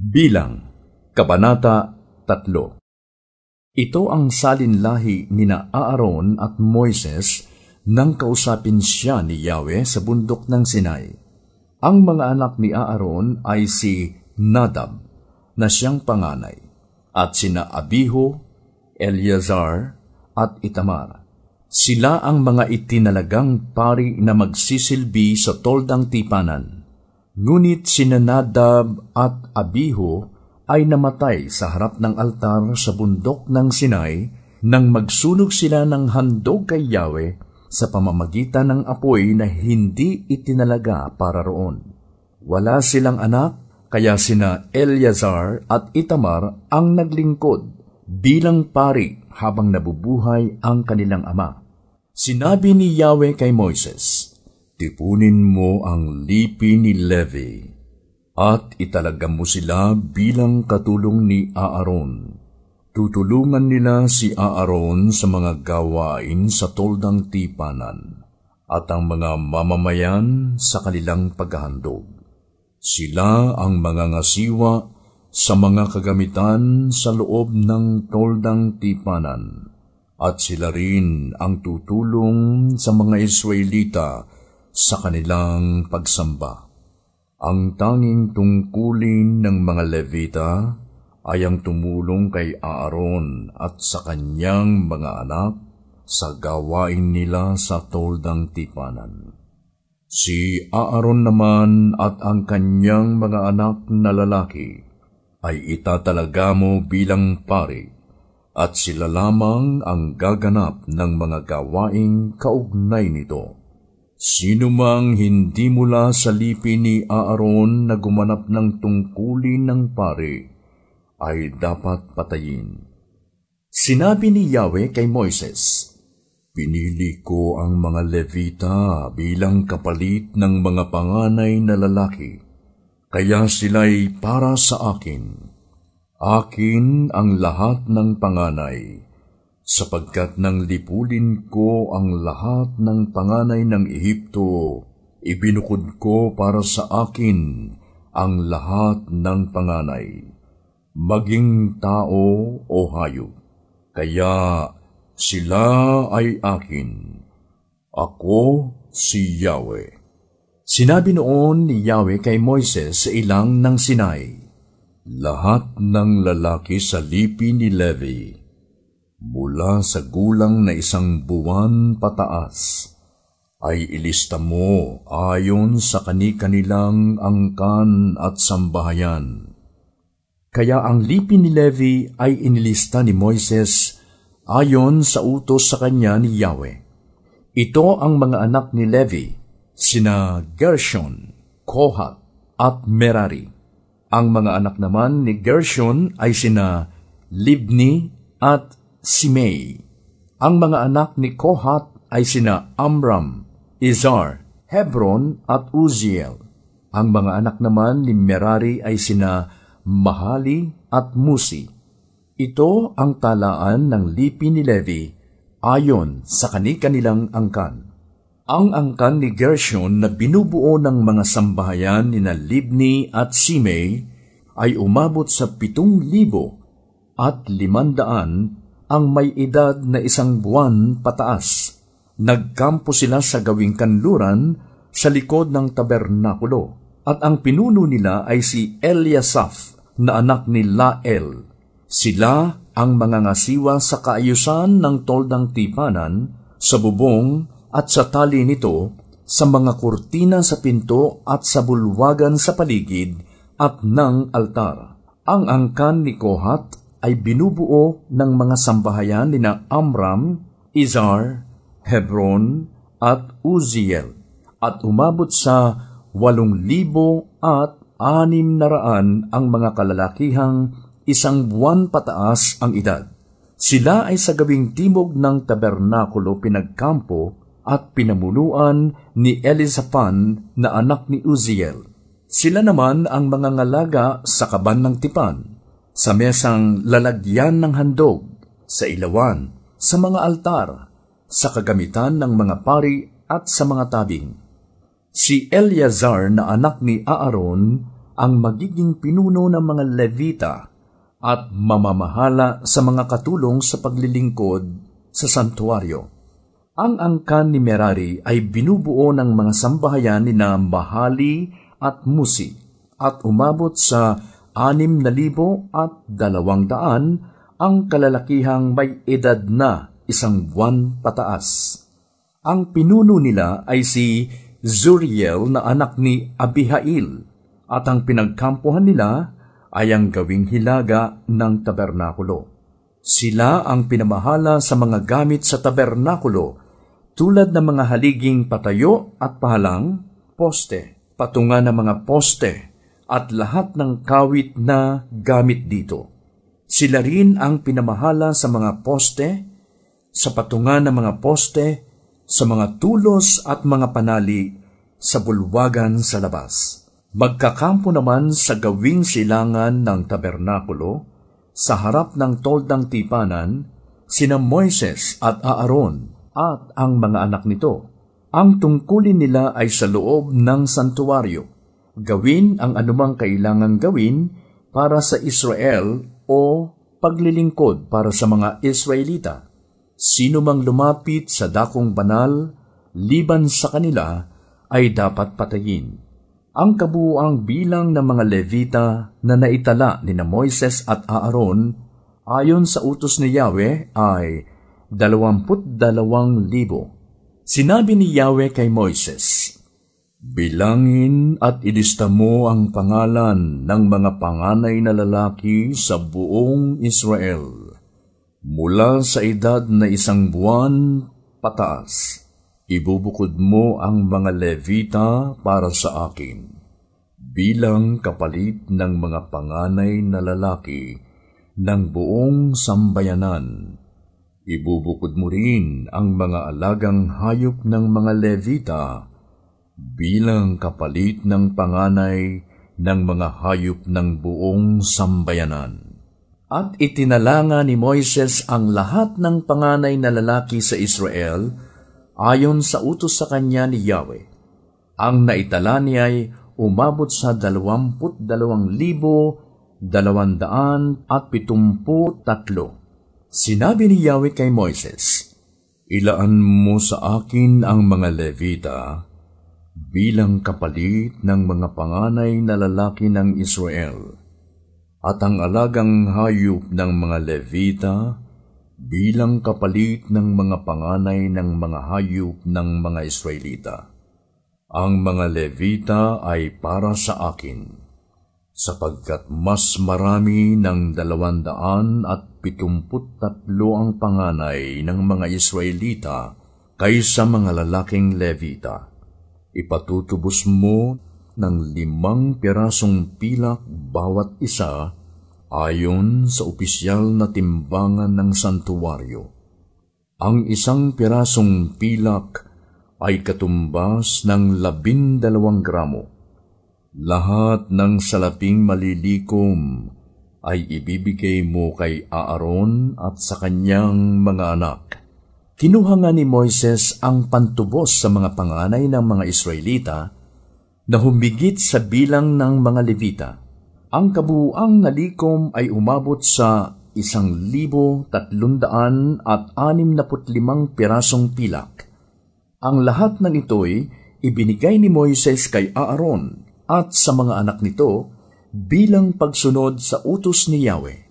Bilang, Kabanata 3 Ito ang salinlahi ni na Aaron at Moises nang kausapin siya ni Yahweh sa bundok ng Sinai. Ang mga anak ni Aaron ay si Nadab, na siyang panganay, at sina Abiho, Eleazar, at Itamar. Sila ang mga itinalagang pari na magsisilbi sa toldang tipanan Ngunit sina Nadab at Abiho ay namatay sa harap ng altar sa bundok ng Sinai nang magsunog sila ng handog kay Yahweh sa pamamagitan ng apoy na hindi itinalaga para roon. Wala silang anak, kaya sina Eleazar at Itamar ang naglingkod bilang pari habang nabubuhay ang kanilang ama. Sinabi ni Yahweh kay Moises, Tipunin mo ang lipi ni Levi at italaga mo sila bilang katulong ni Aaron. Tutulungan nila si Aaron sa mga gawain sa toldang tipanan at ang mga mamamayan sa kanilang paghahandog. Sila ang mga ngasiwa sa mga kagamitan sa loob ng toldang tipanan at sila rin ang tutulong sa mga Israelita sa kanilang pagsamba. Ang tanging tungkulin ng mga Levita ay ang tumulong kay Aaron at sa kanyang mga anak sa gawain nila sa toldang tipanan. Si Aaron naman at ang kanyang mga anak na lalaki ay itatalaga mo bilang pari at sila lamang ang gaganap ng mga gawaing kaugnay nito Sino mang hindi mula sa lipi ni Aaron na gumanap ng tungkulin ng pare, ay dapat patayin. Sinabi ni Yahweh kay Moises, Pinili ko ang mga Levita bilang kapalit ng mga panganay na lalaki, kaya sila'y para sa akin. Akin ang lahat ng panganay, sapagkat nang lipulin ko ang lahat ng panganay ng Ehipto, ibinukod ko para sa akin ang lahat ng panganay, maging tao o hayop. Kaya sila ay akin. Ako si Yahweh. Sinabi noon ni Yahweh kay Moises sa ilang ng Sinai, Lahat ng lalaki sa lipi ni Levi, mula sa gulang na isang buwan pataas, ay ilista mo ayon sa kani-kanilang angkan at sambahayan. Kaya ang lipi ni Levi ay inilista ni Moises ayon sa utos sa kanya ni Yahweh. Ito ang mga anak ni Levi, sina Gershon, Kohat, at Merari. Ang mga anak naman ni Gershon ay sina Libni at Simei. Ang mga anak ni Kohat ay sina Amram, Izar, Hebron at Uziel. Ang mga anak naman ni Merari ay sina Mahali at Musi. Ito ang talaan ng lipi ni Levi ayon sa kani-kanilang angkan. Ang angkan ni Gershon na binubuo ng mga sambahayan ni Libni at Simei ay umabot sa pitong libo at limandaan ang may edad na isang buwan pataas. Nagkampo sila sa gawing kanluran sa likod ng tabernakulo, at ang pinuno nila ay si Eliasaph na anak ni Lael. Sila ang mga ngasiwa sa kaayusan ng toldang tipanan, sa bubong at sa tali nito, sa mga kurtina sa pinto at sa bulwagan sa paligid at ng altar. Ang angkan ni Kohat ay binubuo ng mga sambahayan ni na Amram, Izar, Hebron, at Uziel, at umabot sa walong libo at anim na raan ang mga kalalakihang isang buwan pataas ang edad. Sila ay sa gawing timog ng tabernakulo pinagkampo at pinamuluan ni Elizaphan na anak ni Uziel. Sila naman ang mga ngalaga sa kaban ng tipan sa mesang lalagyan ng handog, sa ilawan, sa mga altar, sa kagamitan ng mga pari at sa mga tabing. Si Eleazar na anak ni Aaron ang magiging pinuno ng mga Levita at mamamahala sa mga katulong sa paglilingkod sa santuario. Ang angkan ni Merari ay binubuo ng mga sambahayan ni na Mahali at Musi at umabot sa anim na libo at dalawang daan ang kalalakihang may edad na isang buwan pataas. Ang pinuno nila ay si Zuriel na anak ni Abihail at ang pinagkampuhan nila ay ang gawing hilaga ng tabernakulo. Sila ang pinamahala sa mga gamit sa tabernakulo tulad ng mga haliging patayo at pahalang, poste, patungan ng mga poste at lahat ng kawit na gamit dito. Sila rin ang pinamahala sa mga poste, sa patungan ng mga poste, sa mga tulos at mga panali sa bulwagan sa labas Magkakampo naman sa gawing silangan ng tabernakulo, sa harap ng toldang tipanan, sina Moises at Aaron at ang mga anak nito. Ang tungkulin nila ay sa loob ng santuario. Gawin ang anumang kailangang gawin para sa Israel o paglilingkod para sa mga Israelita. Sino mang lumapit sa dakong banal, liban sa kanila, ay dapat patayin ang kabuuang bilang ng mga Levita na naitala ni na Moises at Aaron ayon sa utos ni Yahweh ay dalawamput dalawang libo. Sinabi ni Yahweh kay Moises, Bilangin at ilista mo ang pangalan ng mga panganay na lalaki sa buong Israel, mula sa edad na isang buwan pataas Ibubukod mo ang mga Levita para sa akin, bilang kapalit ng mga panganay na lalaki ng buong sambayanan. Ibubukod mo rin ang mga alagang hayop ng mga Levita bilang kapalit ng panganay ng mga hayop ng buong sambayanan. At itinalanga ni Moises ang lahat ng panganay na lalaki sa Israel ayon sa utos sa kanya ni Yahweh. Ang naitala niya ay umabot sa dalawamput dalawang libo dalawandaan at pitumpu tatlo. Sinabi ni Yahweh kay Moises, Ilaan mo sa akin ang mga Levita bilang kapalit ng mga panganay na lalaki ng Israel, at ang alagang hayop ng mga Levita bilang kapalit ng mga panganay ng mga hayop ng mga Israelita. Ang mga Levita ay para sa akin, sapagkat mas marami ng dalawandaan at pitumput tatlo ang panganay ng mga Israelita kaysa mga lalaking Levita. Ipatutubos mo ng limang pirasong pilak bawat isa ayon sa opisyal na timbangan ng santuwaryo. Ang isang pirasong pilak ay katumbas ng labindalawang gramo. Lahat ng salaping malilikom ay ibibigay mo kay Aaron at sa kanyang mga anak. Kinuha nga ni Moises ang pantubos sa mga panganay ng mga Israelita na humigit sa bilang ng mga Levita ang kabuuang nalikom ay umabot sa isang libo tatlundaan at anim na putlimang pirasong pilak. Ang lahat ng ito'y ibinigay ni Moises kay Aaron at sa mga anak nito bilang pagsunod sa utos ni Yahweh.